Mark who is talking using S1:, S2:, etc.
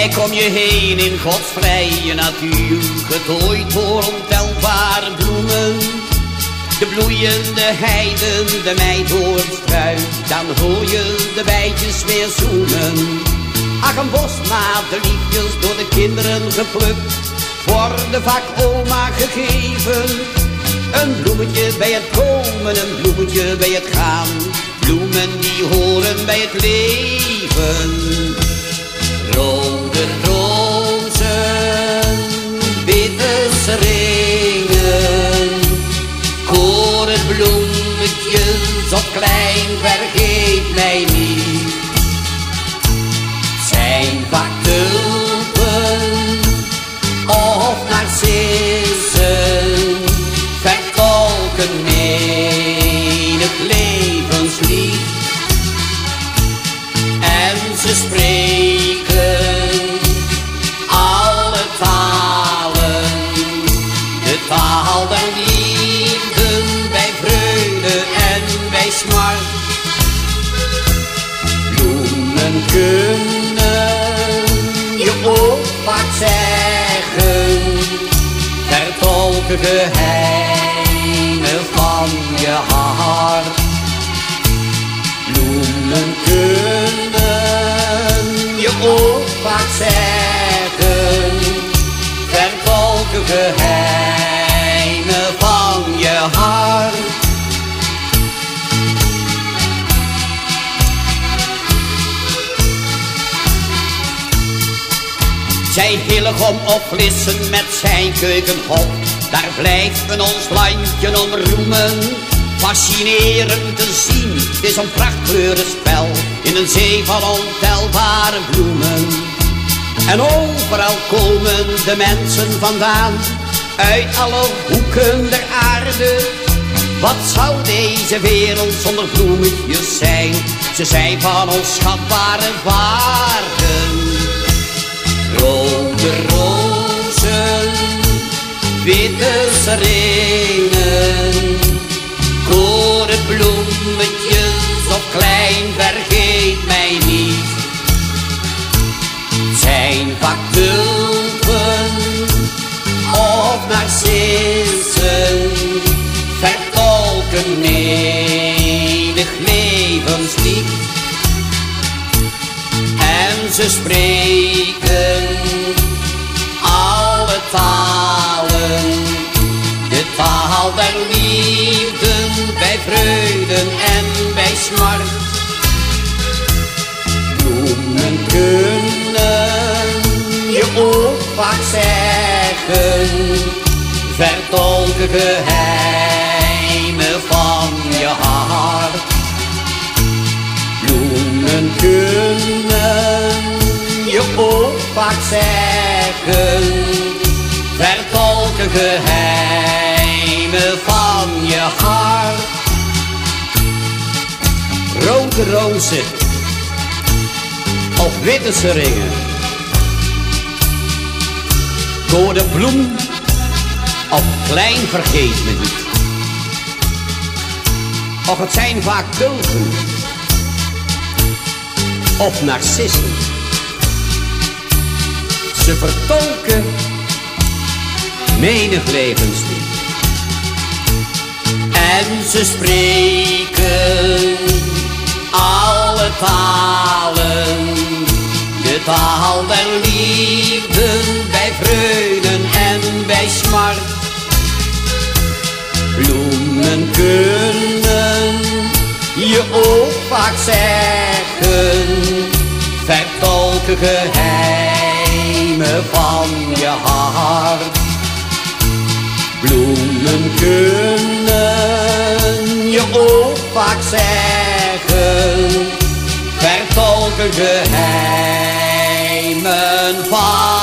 S1: Kijk om je heen in Gods vrije natuur, getooid door ontelbare bloemen. De bloeiende heiden, de meidoornstruik, dan hoor je de bijtjes weer zoemen. Ach, een bosmaat, de liefjes door de kinderen geplukt, worden vaak oma gegeven. Een bloemetje bij het komen, een bloemetje bij het gaan. Bloemen die horen bij het leven. Spreken alle talen, de taal der liefde bij vreugde en bij smart. Bloemen kunnen je ook vaak zeggen, vertolken geheimen van je hart. Geheimen van je hart. Zij Hillegom opflissen met zijn keukenhop. Daar blijven ons landje om roemen. Fascinerend te zien, is een prachtkleurenspel in een zee van ontelbare bloemen. En overal komen de mensen vandaan, uit alle hoeken der aarde. Wat zou deze wereld zonder bloemetjes zijn? Ze zijn van onschatbare waarden. Rode rozen, witte ringen, korenbloemetjes of klein, vergeet mij niet. Zijn vaak tulpen of narcissen, vertolken menig levenslied. En ze spreken alle talen, de taal der liefde bij vreugden en bij smart. Bloemen kunnen je ook zeggen, vertolken geheimen van je hart. Bloemen kunnen je ook zeggen, vertolken geheimen van je hart. Rode rozen of witte seringen, de bloem of klein vergeet me niet. Of het zijn vaak tulpen of narcissen. Ze vertolken menig levenslied. En ze spreken de taal der liefde bij vreugden en bij smart. Bloemen kunnen je ook vaak zeggen, vertolken geheimen van je hart. Bloemen kunnen je ook vaak zeggen, geheimen van